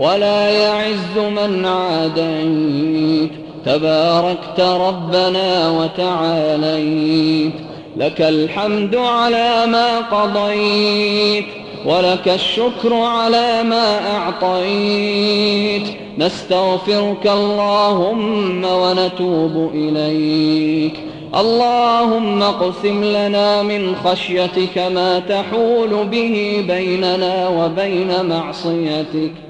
ولا يعز من عاديت. تباركت ربنا وتعاليت. لك الحمد على ما قضيت ولك الشكر على ما أعطيت. نستغفرك اللهم ونتوب إليك. اللهم اقسم لنا من خشيتك ما تحول به بيننا وبين معصيتك.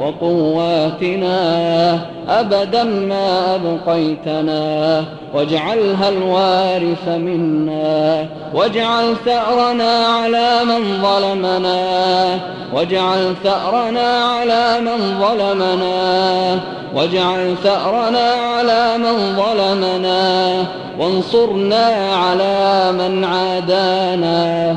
وقواتنا أبدا ما أبقيتنا. واجعلها الوارث منا. واجعل ثأرنا على من ظلمنا. واجعل ثأرنا على من ظلمنا. واجعل ثأرنا على من ظلمنا. وانصرنا على من عادانا.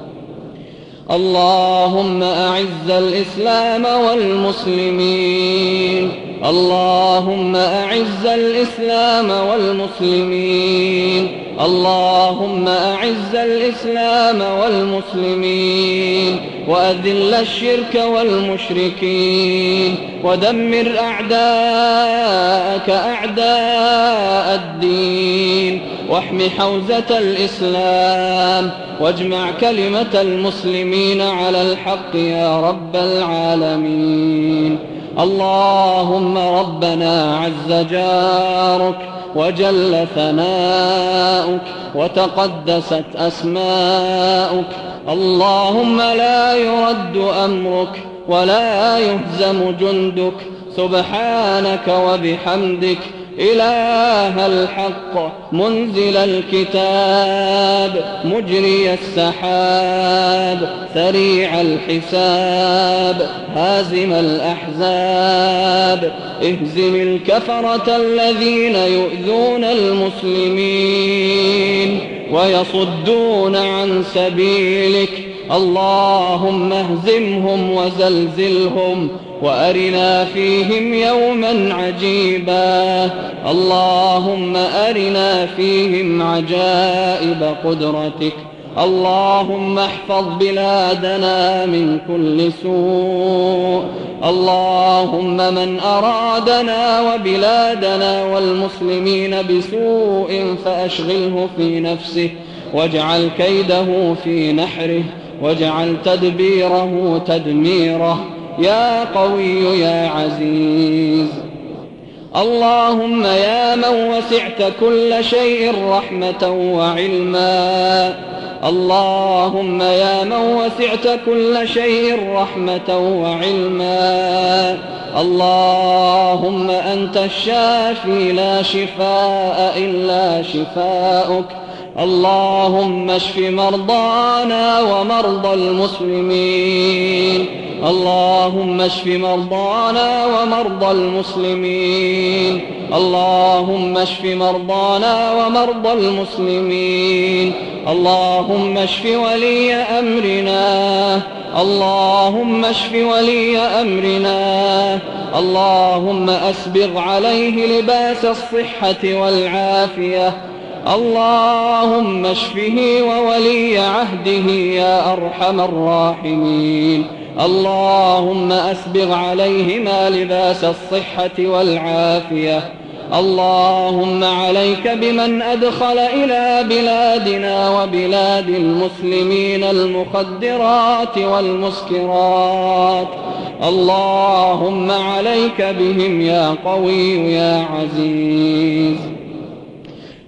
اللهم أعز الإسلام والمسلمين. اللهم أعز الإسلام والمسلمين. اللهم أعز الإسلام والمسلمين. وأذل الشرك والمشركين. ودمر أعداءك أعداء الدين. واحم حوزة الإسلام واجمع كلمة المسلمين على الحق يا رب العالمين. اللهم ربنا عز جارك وجل ثناؤك وتقدست أسماؤك. اللهم لا يرد أمرك ولا يهزم جندك. سبحانك وبحمدك إله الحق منزل الكتاب مجري السحاب سريع الحساب هازم الأحزاب. اهزم الكفرة الذين يؤذون المسلمين ويصدون عن سبيلك. اللهم اهزمهم وزلزلهم وأرنا فيهم يوما عجيبا. اللهم أرنا فيهم عجائب قدرتك. اللهم احفظ بلادنا من كل سوء. اللهم من أرادنا وبلادنا والمسلمين بسوء فأشغله في نفسه واجعل كيده في نحره. واجعل تدبيره تدميره. يا قوي يا عزيز. اللهم يا من وسعت كل شيء رحمة وعلما. اللهم يا من وسعت كل شيء رحمة وعلما. اللهم أنت الشافي لا شفاء إلا شفاؤك. اللهم اشف مرضانا ومرضى المسلمين. اللهم اشف مرضانا ومرضى المسلمين. اللهم اشف مرضانا ومرضى المسلمين. اللهم اشف ولي أمرنا. اللهم اشف ولي أمرنا. اللهم أسبغ عليه لباس الصحة والعافية. اللهم اشفه وولي عهده يا أرحم الراحمين. اللهم أسبغ عليهما لباس الصحة والعافية. اللهم عليك بمن أدخل إلى بلادنا وبلاد المسلمين المخدرات والمسكرات. اللهم عليك بهم يا قوي يا عزيز.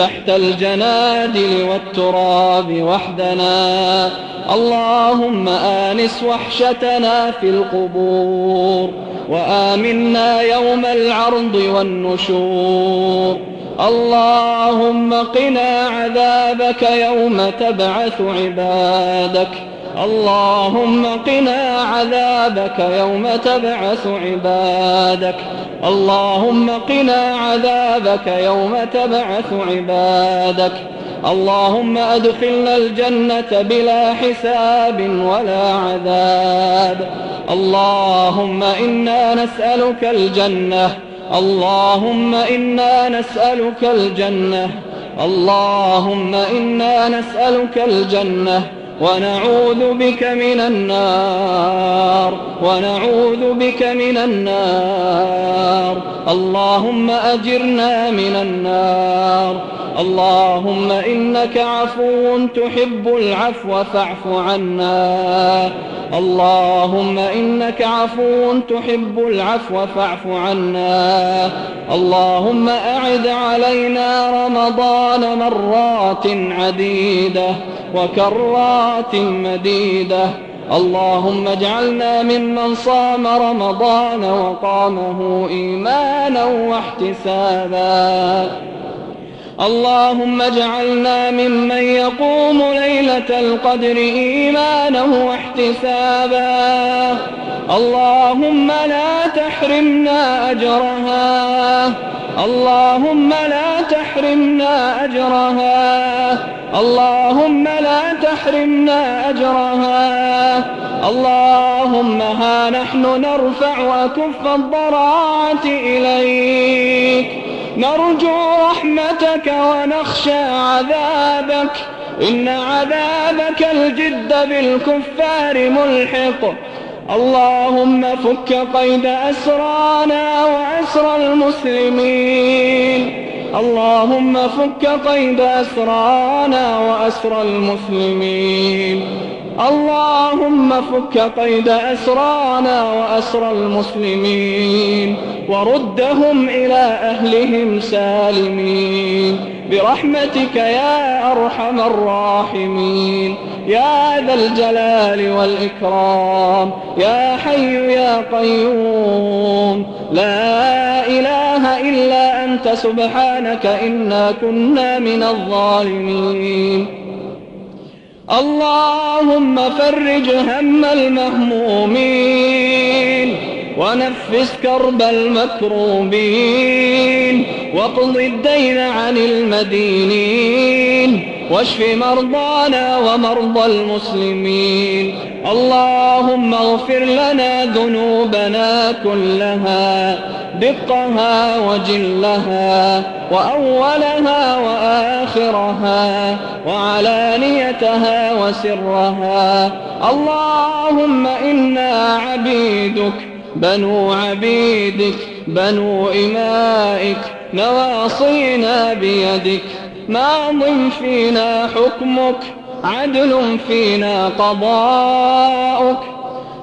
تحت الجنادل والتراب وحدنا. اللهم آنس وحشتنا في القبور وآمنا يوم العرض والنشور. اللهم قنا عذابك يوم تبعث عبادك. اللهم قنا عذابك يوم تبعث عبادك. اللهم قنا عذابك يوم تبعث عبادك. اللهم أدخلنا الجنة بلا حساب ولا عذاب. اللهم إنا نسألك الجنة. اللهم إنا نسألك الجنة. اللهم إنا نسألك الجنة. ونعوذ بك من النار ونعوذ بك من النار. اللهم أجرنا من النار. اللهم إنك عفو تحب العفو فاعف عنا. اللهم إنك عفو تحب العفو فاعف عنا. اللهم أعد علينا رمضان مرات عديدة وكرات مديدة. اللهم اجعلنا ممن صام رمضان وقامه إيمانا واحتسابا. اللهم اجعلنا ممن يقوم ليلة القدر إيمانا واحتسابا. اللهم لا تحرمنا أجرها. اللهم لا تحرمنا أجرها. اللهم لا تحرمنا أجرها. اللهم ها نحن نرفع أكف الضراعة إليك. نرجو رحمتك ونخشى عذابك. إن عذابك الجد بالكفار ملحق. اللهم فك قيد أسرانا وأسر المسلمين. اللهم فك قيد أسرانا وأسر المسلمين. اللهم فك قيد أسرانا وأسر المسلمين. وردهم إلى أهلهم سالمين. برحمتك يا أرحم الراحمين. يا ذا الجلال والإكرام. يا حي يا قيوم. لا سبحانك إنا كنا من الظالمين. اللهم فرج هم المهمومين ونفس كرب المكروبين واقض الدين عن المدينين واشف مرضانا ومرضى المسلمين. اللهم اغفر لنا ذنوبنا كلها دقها وجلها وأولها وآخرها وعلانيتها وسرها. اللهم إنا عبيدك بنو عبيدك بنو إمائك نواصينا بيدك. ماض فينا حكمك عدل فينا قضاؤك.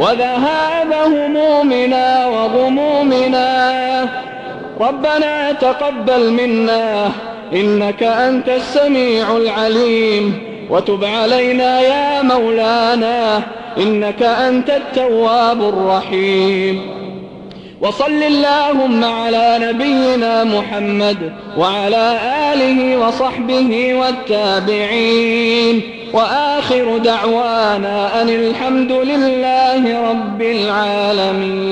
وذهاب همومنا وغمومنا. ربنا تقبل منا إنك أنت السميع العليم. وتب علينا يا مولانا إنك أنت التواب الرحيم. وصل اللهم على نبينا محمد وعلى آله وصحبه والتابعين. وآخر دعوانا أن الحمد لله رب العالمين.